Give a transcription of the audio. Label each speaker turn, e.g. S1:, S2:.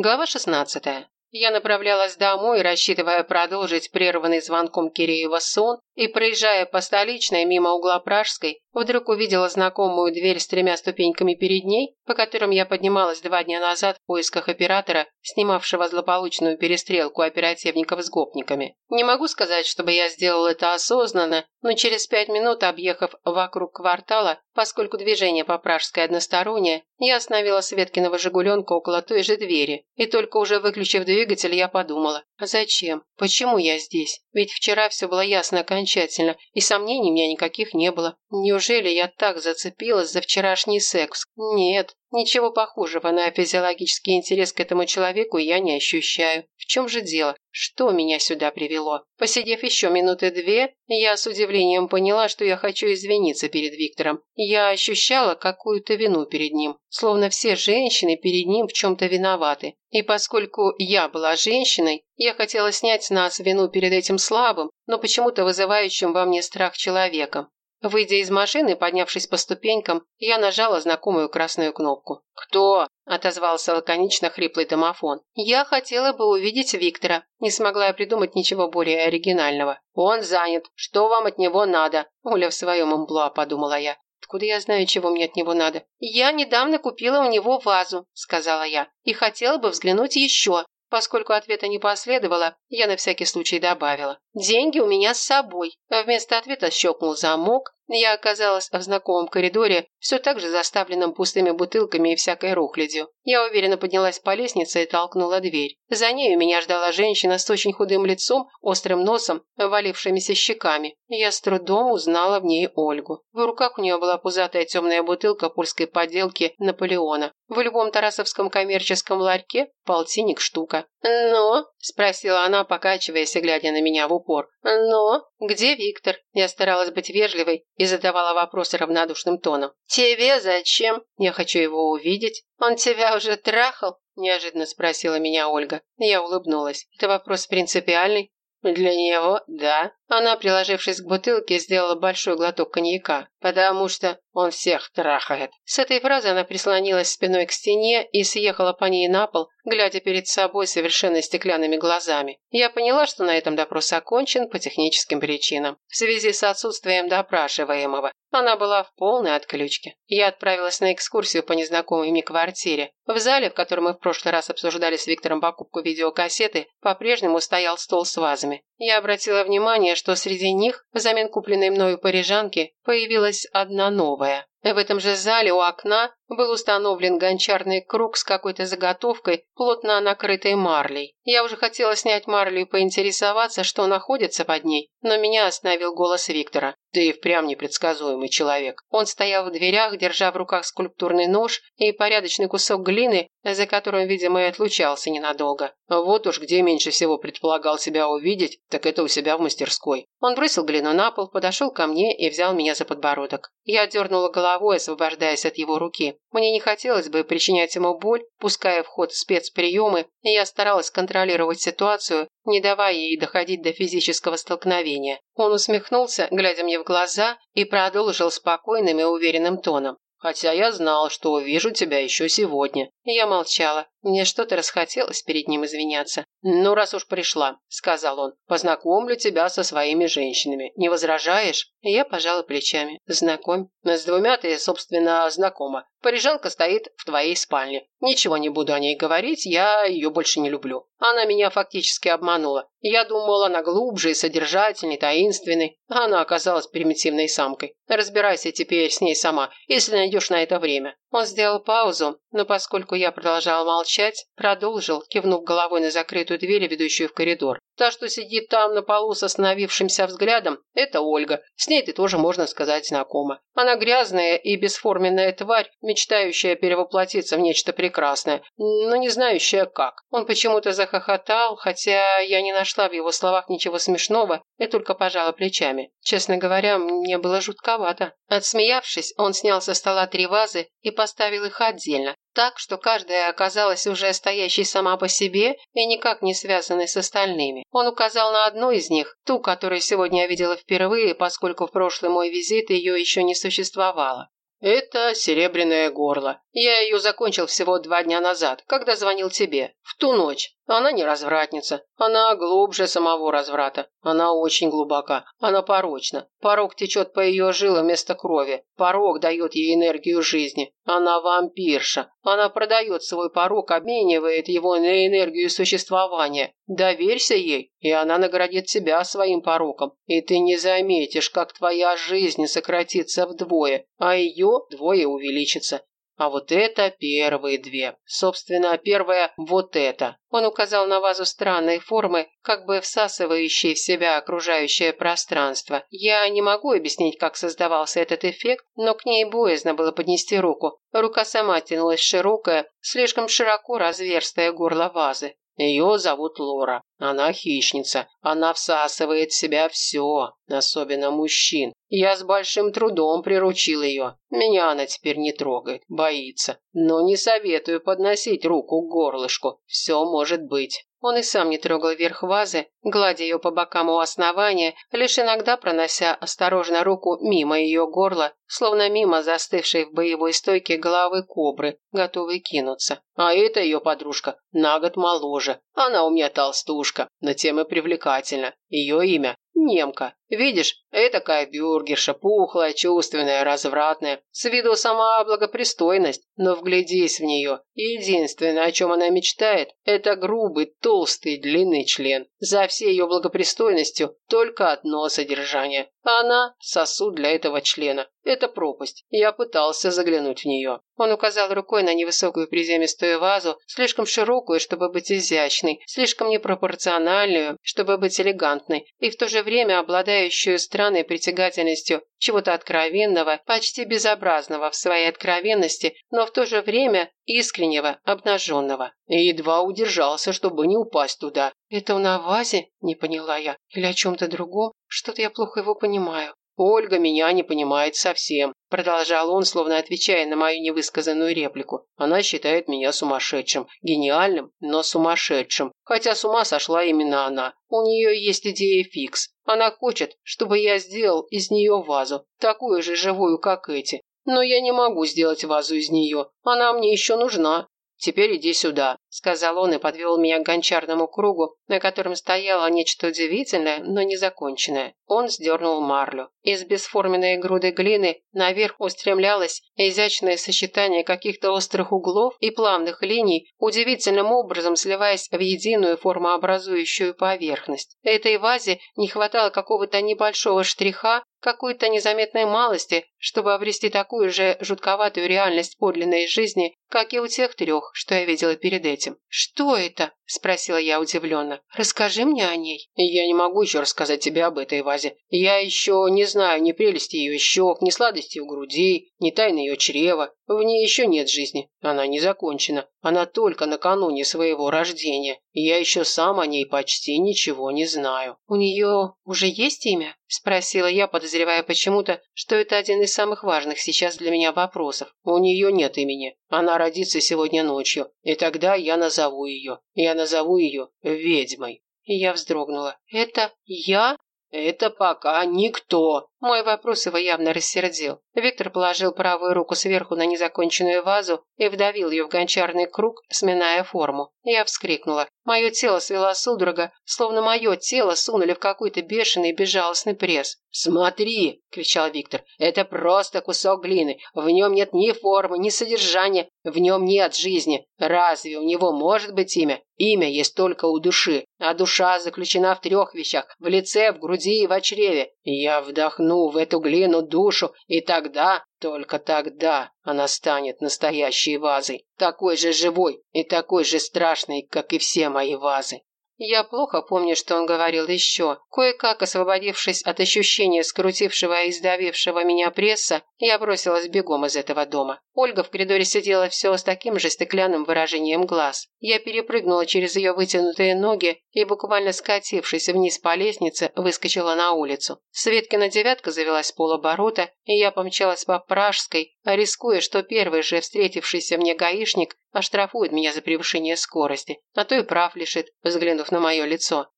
S1: Глава 16. Я направлялась домой, рассчитывая продолжить прерванный звонком Киреева сон, и, проезжая по столичной мимо угла Пражской, вдруг увидела знакомую дверь с тремя ступеньками перед ней, по которым я поднималась два дня назад в поисках оператора, снимавшего злополучную перестрелку оперативников с гопниками. Не могу сказать, чтобы я сделала это осознанно, но через пять минут, объехав вокруг квартала, поскольку движение по Пражской одностороннее, я остановила Светкиного «Жигуленка» около той же двери, и только уже выключив двигатель, я подумала, а зачем? Почему я здесь? Ведь вчера все было ясно окончательно, и сомнений у меня никаких не было. Неужели я так зацепилась за вчерашний секс? Нет, ничего похожего на физиологический интерес к этому человеку я не ощущаю. В чем же дело? Что меня сюда привело? Посидев еще минуты две, я с удивлением поняла, что я хочу извиниться перед Виктором. Я ощущала какую-то вину перед ним, словно все женщины перед ним в чем-то виноваты. И поскольку я была женщиной, я хотела снять с нас вину перед этим слабым, но почему-то вызывающим во мне страх человеком. Выйдя из машины, поднявшись по ступенькам, я нажала знакомую красную кнопку. «Кто?» – отозвался лаконично хриплый домофон. «Я хотела бы увидеть Виктора. Не смогла я придумать ничего более оригинального. Он занят. Что вам от него надо?» Оля в своем амплуа, подумала я. Откуда я знаю, чего мне от него надо? Я недавно купила у него вазу, сказала я, и хотела бы взглянуть еще. Поскольку ответа не последовало, я на всякий случай добавила. «Деньги у меня с собой». Вместо ответа щелкнул замок, я оказалась в знакомом коридоре, все так же заставленном пустыми бутылками и всякой рухлядью. Я уверенно поднялась по лестнице и толкнула дверь. За ней меня ждала женщина с очень худым лицом, острым носом, валившимися щеками. Я с трудом узнала в ней Ольгу. В руках у нее была пузатая темная бутылка польской подделки Наполеона. В любом тарасовском коммерческом ларьке полтинник штука. «Но?» – спросила она, покачиваясь и глядя на меня в упор. «Но? Где Виктор?» Я старалась быть вежливой и задавала вопросы равнодушным тоном. «Тебе зачем? Я хочу его увидеть. Он тебя уже трахал?» Неожиданно спросила меня Ольга. Я улыбнулась. «Это вопрос принципиальный?» «Для него, да». Она, приложившись к бутылке, сделала большой глоток коньяка. «Потому что он всех трахает». С этой фразы она прислонилась спиной к стене и съехала по ней на пол, глядя перед собой совершенно стеклянными глазами. Я поняла, что на этом допрос окончен по техническим причинам. В связи с отсутствием допрашиваемого. Она была в полной отключке. Я отправилась на экскурсию по незнакомой мне квартире. В зале, в котором мы в прошлый раз обсуждали с Виктором покупку видеокассеты, по-прежнему стоял стол с вазами. Я обратила внимание, что среди них, взамен купленной мною парижанки, появилась одна новая. В этом же зале у окна был установлен гончарный круг с какой-то заготовкой, плотно накрытой марлей. Я уже хотела снять марлю и поинтересоваться, что находится под ней, но меня остановил голос Виктора. «Ты впрямь непредсказуемый человек». Он стоял в дверях, держа в руках скульптурный нож и порядочный кусок глины, за которым, видимо, и отлучался ненадолго. Вот уж где меньше всего предполагал себя увидеть, так это у себя в мастерской. Он бросил глину на пол, подошел ко мне и взял меня за подбородок. Я дернула головой, освобождаясь от его руки. Мне не хотелось бы причинять ему боль, пуская в ход спецприемы, и я старалась контролировать ситуацию, не давая ей доходить до физического столкновения. Он усмехнулся, глядя мне в глаза, и продолжил спокойным и уверенным тоном. «Хотя я знал, что увижу тебя еще сегодня». Я молчала. Мне что-то расхотелось перед ним извиняться. «Ну, раз уж пришла», — сказал он, — «познакомлю тебя со своими женщинами. Не возражаешь?» Я пожала плечами. «Знакомь». «С двумя ты, собственно, знакома. Парижанка стоит в твоей спальне. Ничего не буду о ней говорить, я ее больше не люблю. Она меня фактически обманула. Я думал, она глубже и содержательней, таинственной. Она оказалась примитивной самкой. Разбирайся теперь с ней сама, если найдешь на это время». Он сделал паузу, но поскольку я продолжала молчать, продолжил, кивнув головой на закрытую дверь, ведущую в коридор. Та, что сидит там на полу с остановившимся взглядом, это Ольга. С ней ты тоже, можно сказать, знакома. Она грязная и бесформенная тварь, мечтающая перевоплотиться в нечто прекрасное, но не знающая как. Он почему-то захохотал, хотя я не нашла в его словах ничего смешного и только пожала плечами. Честно говоря, мне было жутковато. Отсмеявшись, он снял со стола три вазы и поставил их отдельно, так, что каждая оказалась уже стоящей сама по себе и никак не связанной с остальными. Он указал на одну из них, ту, которую сегодня я видела впервые, поскольку в прошлый мой визит ее еще не существовало. Это серебряное горло. Я ее закончил всего два дня назад, когда звонил тебе. В ту ночь. Она не развратница. Она глубже самого разврата. Она очень глубока. Она порочна. Порог течет по ее жилам вместо крови. Порог дает ей энергию жизни. Она вампирша. Она продает свой порог, обменивает его на энергию существования. Доверься ей, и она наградит тебя своим пороком. И ты не заметишь, как твоя жизнь сократится вдвое, а ее вдвое увеличится. А вот это первые две. Собственно, первая вот это. Он указал на вазу странной формы, как бы всасывающей в себя окружающее пространство. Я не могу объяснить, как создавался этот эффект, но к ней боязно было поднести руку. Рука сама тянулась широкая, слишком широко разверстая горло вазы. Ее зовут Лора. Она хищница. Она всасывает в себя все, особенно мужчин. Я с большим трудом приручил ее. Меня она теперь не трогает, боится. Но не советую подносить руку к горлышку. Все может быть. Он и сам не трогал верх вазы, гладя ее по бокам у основания, лишь иногда пронося осторожно руку мимо ее горла, словно мимо застывшей в боевой стойке головы кобры, готовой кинуться. А это ее подружка, на год моложе. Она у меня толстушка, но тем и привлекательна. Ее имя Немка. Видишь, этакая бюргерша, пухлая, чувственная, развратная. С виду сама благопристойность, но вглядись в нее. Единственное, о чем она мечтает, это грубый, толстый, длинный член. За всей ее благопристойностью только одно содержание. Она – сосуд для этого члена. Это пропасть. Я пытался заглянуть в нее. Он указал рукой на невысокую приземистую вазу, слишком широкую, чтобы быть изящной, слишком непропорциональную, чтобы быть элегантной, и в то же время обладающую странной притягательностью чего-то откровенного, почти безобразного в своей откровенности, но в то же время искреннего, обнаженного. И едва удержался, чтобы не упасть туда. «Это на вазе?» – не поняла я. «Или о чем-то другом? Что-то я плохо его понимаю». «Ольга меня не понимает совсем», – продолжал он, словно отвечая на мою невысказанную реплику. «Она считает меня сумасшедшим, гениальным, но сумасшедшим. Хотя с ума сошла именно она. У нее есть идея фикс. Она хочет, чтобы я сделал из нее вазу, такую же живую, как эти. Но я не могу сделать вазу из нее. Она мне еще нужна. Теперь иди сюда сказал он и подвел меня к гончарному кругу, на котором стояло нечто удивительное, но незаконченное. Он сдернул марлю. Из бесформенной груды глины наверх устремлялось изящное сочетание каких-то острых углов и плавных линий, удивительным образом сливаясь в единую формообразующую поверхность. Этой вазе не хватало какого-то небольшого штриха, какой-то незаметной малости, чтобы обрести такую же жутковатую реальность подлинной жизни, как и у тех трех, что я видела перед этим этим. «Что это?» – спросила я удивленно. «Расскажи мне о ней». «Я не могу еще рассказать тебе об этой вазе. Я еще не знаю ни прелести ее щек, ни сладости у грудей, ни тайны ее чрева. В ней еще нет жизни. Она не закончена. Она только накануне своего рождения. Я еще сам о ней почти ничего не знаю. У нее уже есть имя? Спросила я, подозревая почему-то, что это один из самых важных сейчас для меня вопросов. У нее нет имени. Она родится сегодня ночью. И тогда я назову ее. Я назову ее ведьмой. Я вздрогнула. «Это я?» «Это пока никто», мой вопрос его явно рассердил. Виктор положил правую руку сверху на незаконченную вазу и вдавил ее в гончарный круг, сминая форму. Я вскрикнула. Мое тело свело судорога, словно мое тело сунули в какой-то бешеный безжалостный пресс. «Смотри!» – кричал Виктор. «Это просто кусок глины. В нем нет ни формы, ни содержания. В нем нет жизни. Разве у него может быть имя? Имя есть только у души. А душа заключена в трех вещах – в лице, в груди и в чреве. Я вдохнул вдохну в эту глину душу, и тогда, только тогда, она станет настоящей вазой, такой же живой и такой же страшной, как и все мои вазы. Я плохо помню, что он говорил еще. Кое-как освободившись от ощущения скрутившего и сдавившего меня пресса, я бросилась бегом из этого дома. Ольга в коридоре сидела все с таким же стеклянным выражением глаз. Я перепрыгнула через ее вытянутые ноги и, буквально скатившись вниз по лестнице, выскочила на улицу. Светкина девятка завелась полоборота, и я помчалась по Пражской, рискуя, что первый же встретившийся мне гаишник оштрафует меня за превышение скорости, а то и прав лишит, взглянув на мое лицо.